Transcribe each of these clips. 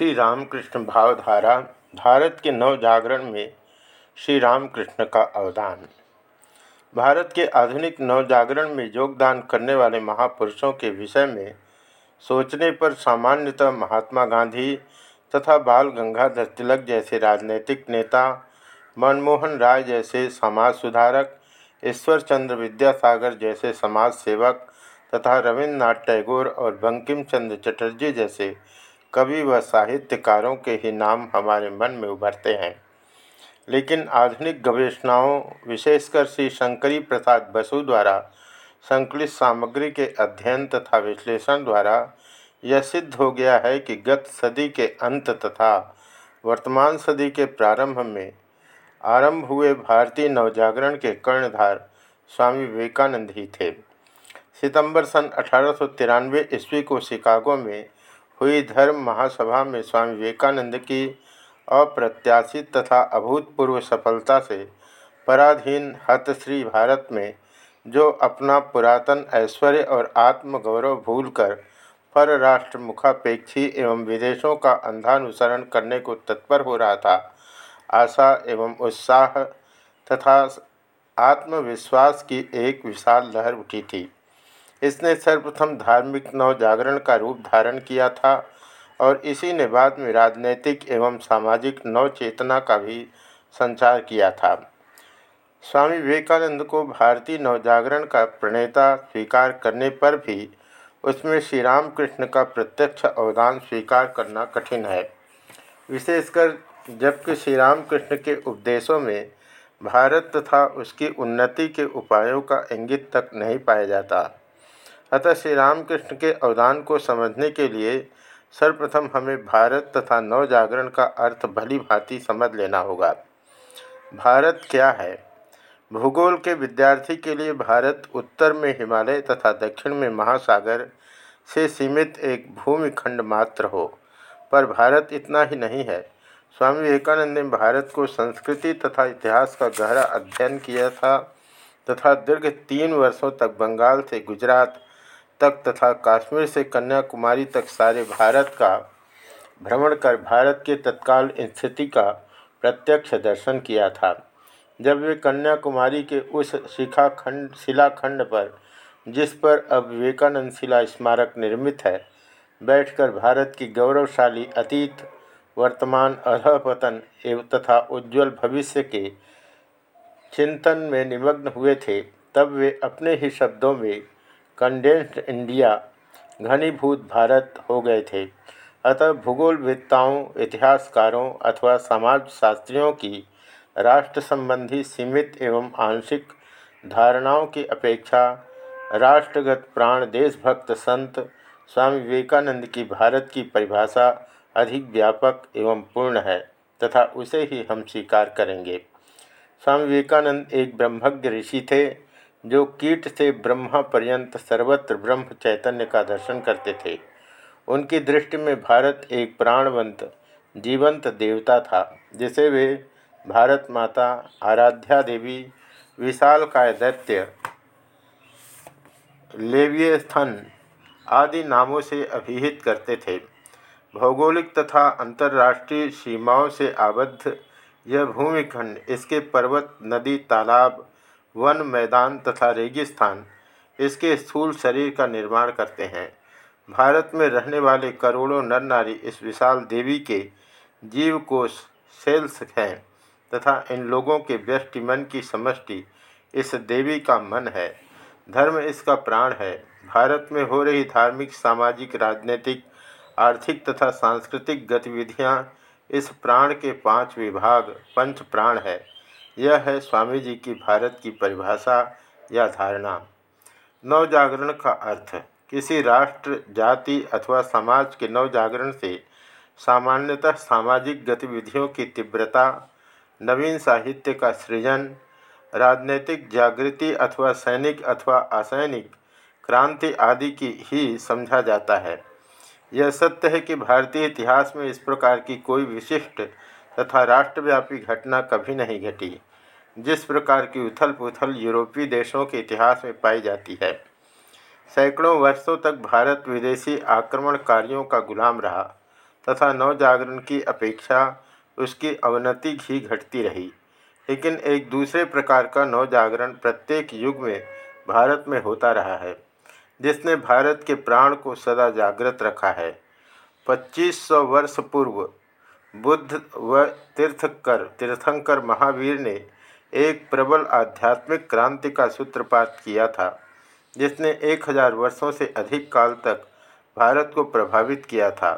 श्री रामकृष्ण भावधारा, भारत के नव जागरण में श्री रामकृष्ण का अवदान। भारत के आधुनिक नव जागरण में योगदान करने वाले महापुरुषों के विषय में सोचने पर सामान्यतः महात्मा गांधी तथा बाल गंगाधर तिलक जैसे राजनीतिक नेता, मनमोहन राय जैसे समाज सुधारक ईश्वर चंद्र विद्यासागर जैसे समाज सेवक तथा रविन्द्रनाथ टैगोर और बंकिम चंद्र चटर्जी जैसे कवि व साहित्यकारों के ही नाम हमारे मन में उभरते हैं। लेकिन आधुनिक गवेषणाओं, विशेषकर श्री शंकरी प्रसाद बसु द्वारा संकलित सामग्री के अध्ययन तथा विश्लेषण द्वारा यह सिद्ध हो गया है कि गत सदी के अंत तथा वर्तमान सदी के प्रारंभ में आरंभ हुए भारतीय नवजागरण के कर्णधार स्वामी विवेकानंद ही थे। सितंबर सन अठारह सौ तिरानवे ईस्वी को शिकागो में हुई धर्म महासभा में स्वामी विवेकानंद की अप्रत्याशित तथा अभूतपूर्व सफलता से पराधीन हतश्री भारत में जो अपना पुरातन ऐश्वर्य और आत्मगौरव भूलकर पर राष्ट्र मुखापेक्षी एवं विदेशों का अंधानुसरण करने को तत्पर हो रहा था, आशा एवं उत्साह तथा आत्मविश्वास की एक विशाल लहर उठी थी। इसने सर्वप्रथम धार्मिक नव जागरण का रूप धारण किया था और इसी ने बाद में राजनैतिक एवं सामाजिक नव चेतना का भी संचार किया था। स्वामी विवेकानंद को भारतीय नवजागरण का प्रणेता स्वीकार करने पर भी उसमें श्री रामकृष्ण का प्रत्यक्ष अवदान स्वीकार करना कठिन है। विशेषकर जबकि श्री रामकृष्ण के उपदेशों में भारत तथा उसकी उन्नति के उपायों का इंगित तक नहीं पाया जाता। अतः श्री रामकृष्ण के अवदान को समझने के लिए सर्वप्रथम हमें भारत तथा नवजागरण का अर्थ भली भांति समझ लेना होगा। भारत क्या है? भूगोल के विद्यार्थी के लिए भारत उत्तर में हिमालय तथा दक्षिण में महासागर से सीमित एक भूमिखंड मात्र हो, पर भारत इतना ही नहीं है। स्वामी विवेकानंद ने भारत को संस्कृति तथा इतिहास का गहरा अध्ययन किया था तथा दीर्घ तीन वर्षों तक बंगाल से गुजरात तक तथा कश्मीर से कन्याकुमारी तक सारे भारत का भ्रमण कर भारत के तत्काल स्थिति का प्रत्यक्ष दर्शन किया था। जब वे कन्याकुमारी के उस शिखाखंड, शिलाखंड पर, जिस पर अब विवेकानंद शिला स्मारक निर्मित है, बैठकर भारत की गौरवशाली अतीत, वर्तमान अधपतन एवं तथा उज्ज्वल भविष्य के चिंतन में निमग्न हुए थे, तब वे अपने ही शब्दों में कंडेंस्ड इंडिया घनीभूत भारत हो गए थे। अतः भूगोलवेत्ताओं इतिहासकारों अथवा समाजशास्त्रियों की राष्ट्र संबंधी सीमित एवं आंशिक धारणाओं की अपेक्षा राष्ट्रगत प्राण देशभक्त संत स्वामी विवेकानंद की भारत की परिभाषा अधिक व्यापक एवं पूर्ण है तथा उसे ही हम स्वीकार करेंगे। स्वामी विवेकानंद एक ब्रह्मज्ञ ऋषि थे। जो कीट से ब्रह्मा पर्यंत सर्वत्र ब्रह्म चैतन्य का दर्शन करते थे। उनकी दृष्टि में भारत एक प्राणवंत, जीवंत देवता था, जिसे वे भारत माता आराध्या देवी विशाल काय दैत्य, लेवियस्थन आदि नामों से अभिहित करते थे। भौगोलिक तथा अंतर्राष्ट्रीय सीमाओं से आबद्ध यह भूमिखंड, इसके पर्वत, नदी, तालाब वन मैदान तथा रेगिस्तान इसके स्थूल शरीर का निर्माण करते हैं। भारत में रहने वाले करोड़ों नर नारी इस विशाल देवी के जीव कोष सेल्स हैं तथा इन लोगों के व्यष्टि मन की समष्टि इस देवी का मन है। धर्म इसका प्राण है। भारत में हो रही धार्मिक, सामाजिक, राजनीतिक, आर्थिक तथा सांस्कृतिक गतिविधियाँ इस प्राण के पाँच विभाग, पंच प्राण है। यह है स्वामी जी की भारत की परिभाषा या धारणा। नवजागरण का अर्थ, किसी राष्ट्र, जाति अथवा समाज के नवजागरण से सामान्यतः सामाजिक गतिविधियों की तीव्रता, नवीन साहित्य का सृजन, राजनीतिक जागृति अथवा सैनिक अथवा असैनिक क्रांति आदि की ही समझा जाता है। यह सत्य है कि भारतीय इतिहास में इस प्रकार की कोई विशिष्ट तथा राष्ट्रव्यापी घटना कभी नहीं घटी। जिस प्रकार की उथल पुथल यूरोपीय देशों के इतिहास में पाई जाती है। सैकड़ों वर्षों तक भारत विदेशी आक्रमणकारियों का गुलाम रहा, तथा नवजागरण की अपेक्षा उसकी अवनति ही घटती रही। लेकिन एक दूसरे प्रकार का नवजागरण प्रत्येक युग में भारत में होता रहा है, जिसने भारत के प्राण को सदा जागृत रखा है। 2500 वर्ष पूर्व बुद्ध व तीर्थकर, तीर्थंकर महावीर ने एक प्रबल आध्यात्मिक क्रांति का सूत्रपात किया था, जिसने एक हज़ार वर्षों से अधिक काल तक भारत को प्रभावित किया था,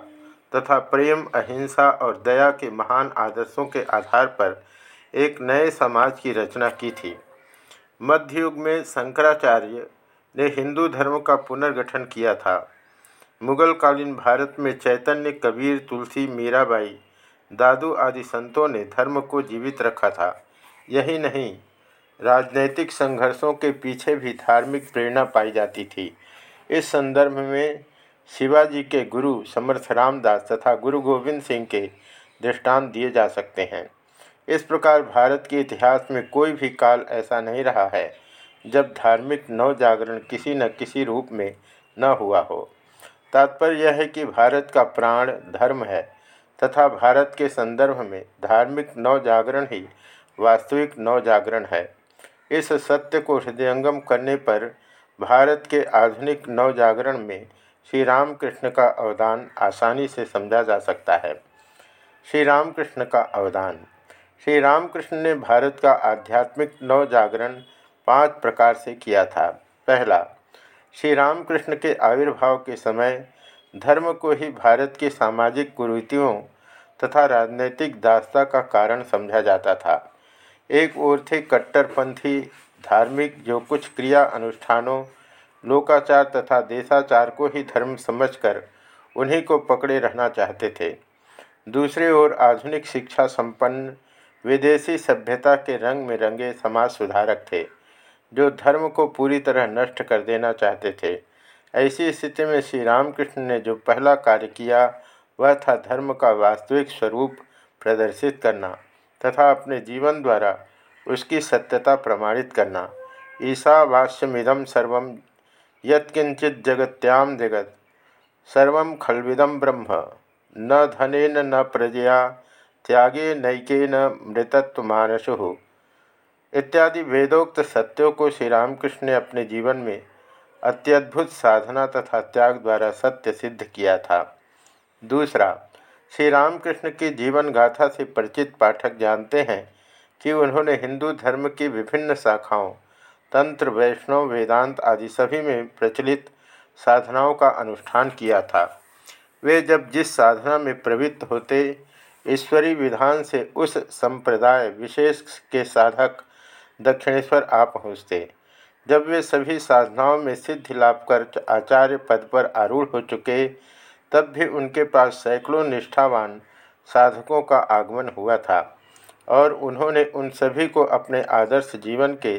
तथा प्रेम, अहिंसा और दया के महान आदर्शों के आधार पर एक नए समाज की रचना की थी। मध्ययुग में शंकराचार्य ने हिंदू धर्म का पुनर्गठन किया था। मुगल कालीन भारत में चैतन्य, कबीर, तुलसी, मीराबाई, दादू आदि संतों ने धर्म को जीवित रखा था। यही नहीं, राजनैतिक संघर्षों के पीछे भी धार्मिक प्रेरणा पाई जाती थी। इस संदर्भ में शिवाजी के गुरु समर्थ रामदास तथा गुरु गोविंद सिंह के दृष्टांत दिए जा सकते हैं। इस प्रकार भारत के इतिहास में कोई भी काल ऐसा नहीं रहा है, जब धार्मिक नव जागरण किसी न किसी रूप में न हुआ हो। तात्पर्य यह है कि भारत का प्राण धर्म है, तथा भारत के संदर्भ में धार्मिक नव जागरण ही वास्तविक नव जागरण है। इस सत्य को हृदयंगम करने पर भारत के आधुनिक नव जागरण में श्री रामकृष्ण का अवदान आसानी से समझा जा सकता है। श्री रामकृष्ण का अवदान। श्री रामकृष्ण ने भारत का आध्यात्मिक नव जागरण पाँच प्रकार से किया था। पहला श्री रामकृष्ण के आविर्भाव के समय धर्म को ही भारत के सामाजिक कुरीतियों तथा राजनैतिक दास्ता का कारण समझा जाता था। एक ओर थे कट्टरपंथी, धार्मिक जो कुछ क्रिया अनुष्ठानों, लोकाचार तथा देशाचार को ही धर्म समझकर उन्हीं को पकड़े रहना चाहते थे। दूसरी ओर आधुनिक शिक्षा संपन्न, विदेशी सभ्यता के रंग में रंगे समाज सुधारक थे, जो धर्म को पूरी तरह नष्ट कर देना चाहते थे। ऐसी स्थिति में श्री रामकृष्ण ने जो पहला कार्य किया, वह था धर्म का वास्तविक स्वरूप प्रदर्शित करना। तथा अपने जीवन द्वारा उसकी सत्यता प्रमाणित करना। ईसावास्यमिदम सर्व, यत्किंचित जगत्याम जगत, सर्व खलविदम ब्रह्म। न धनेन न प्रजया, त्यागे नैकेन मृतत्व मानसु इत्यादि वेदोक्त सत्यों को श्री रामकृष्ण ने अपने जीवन में अत्यद्भुत साधना तथा त्याग द्वारा सत्य सिद्ध किया था। दूसरा श्री रामकृष्ण की जीवन गाथा से परिचित पाठक जानते हैं कि उन्होंने हिंदू धर्म की विभिन्न शाखाओं, तंत्र, वैष्णव, वेदांत आदि सभी में प्रचलित साधनाओं का अनुष्ठान किया था। वे जब जिस साधना में प्रवृत्त होते, ईश्वरी विधान से उस संप्रदाय विशेष के साधक दक्षिणेश्वर आ पहुँचते। जब वे सभी साधनाओं में सिद्धि लाभ कर आचार्य पद पर आरूढ़ हो चुके तब भी उनके पास सैकड़ों निष्ठावान साधकों का आगमन हुआ था और उन्होंने उन सभी को अपने आदर्श जीवन के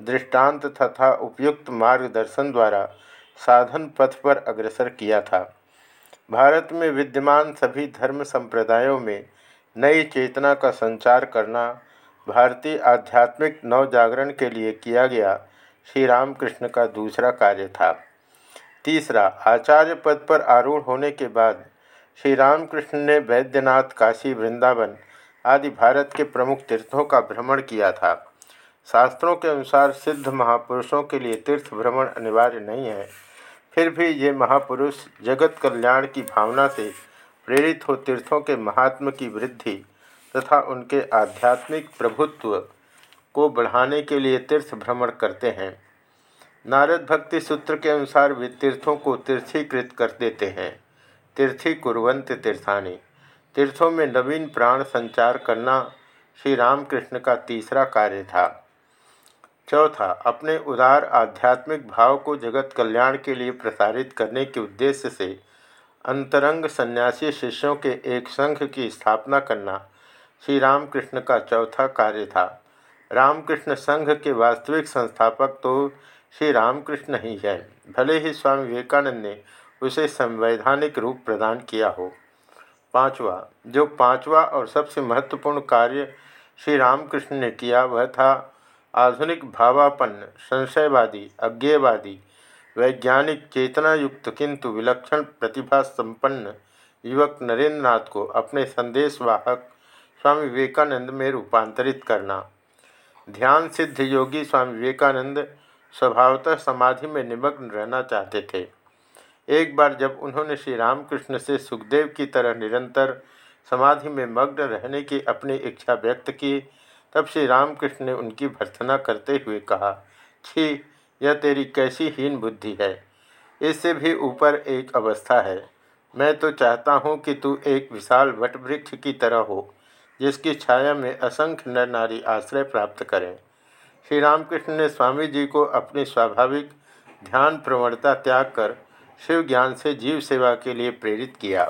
दृष्टांत तथा उपयुक्त मार्गदर्शन द्वारा साधन पथ पर अग्रसर किया था। भारत में विद्यमान सभी धर्म संप्रदायों में नई चेतना का संचार करना, भारतीय आध्यात्मिक नवजागरण के लिए किया गया श्री रामकृष्ण का दूसरा कार्य था। तीसरा, आचार्य पद पर आरूढ़ होने के बाद श्री रामकृष्ण ने वैद्यनाथ काशी वृंदावन आदि भारत के प्रमुख तीर्थों का भ्रमण किया था। शास्त्रों के अनुसार सिद्ध महापुरुषों के लिए तीर्थ भ्रमण अनिवार्य नहीं है। फिर भी ये महापुरुष जगत कल्याण की भावना से प्रेरित हो तीर्थों के महात्म की वृद्धि तथा उनके आध्यात्मिक प्रभुत्व को बढ़ाने के लिए तीर्थ भ्रमण करते हैं। नारद भक्ति सूत्र के अनुसार वे तीर्थों को तीर्थीकृत कर देते हैं। तीर्थी कुरवंत तीर्थानी। तीर्थों में नवीन प्राण संचार करना श्री रामकृष्ण का तीसरा कार्य था। चौथा, अपने उदार आध्यात्मिक भाव को जगत कल्याण के लिए प्रसारित करने के उद्देश्य से अंतरंग सन्यासी शिष्यों के एक संघ की स्थापना करना श्री रामकृष्ण का चौथा कार्य था। रामकृष्ण संघ के वास्तविक संस्थापक तो श्री रामकृष्ण ही है। भले ही स्वामी विवेकानंद ने उसे संवैधानिक रूप प्रदान किया हो। पांचवा, जो पांचवा और सबसे महत्वपूर्ण कार्य श्री रामकृष्ण ने किया, वह था आधुनिक भावापन्न, संशयवादी, अज्ञेयवादी, वैज्ञानिक, चेतनायुक्त, किंतु विलक्षण प्रतिभा संपन्न युवक नरेंद्र नाथ को अपने संदेशवाहक स्वामी विवेकानंद में रूपांतरित करना। ध्यान सिद्ध योगी स्वामी विवेकानंद स्वभावतः समाधि में निमग्न रहना चाहते थे। एक बार जब उन्होंने श्री रामकृष्ण से सुखदेव की तरह निरंतर समाधि में मग्न रहने की अपनी इच्छा व्यक्त की, तब श्री रामकृष्ण ने उनकी भर्सना करते हुए कहा, छी, यह तेरी कैसी हीन बुद्धि है। इससे भी ऊपर एक अवस्था है। मैं तो चाहता हूँ कि तू एक विशाल वटवृक्ष की तरह हो, जिसकी छाया में असंख्य नर नारी आश्रय प्राप्त करें। श्री रामकृष्ण ने स्वामी जी को अपनी स्वाभाविक ध्यान प्रवणता त्याग कर शिव ज्ञान से जीव सेवा के लिए प्रेरित किया।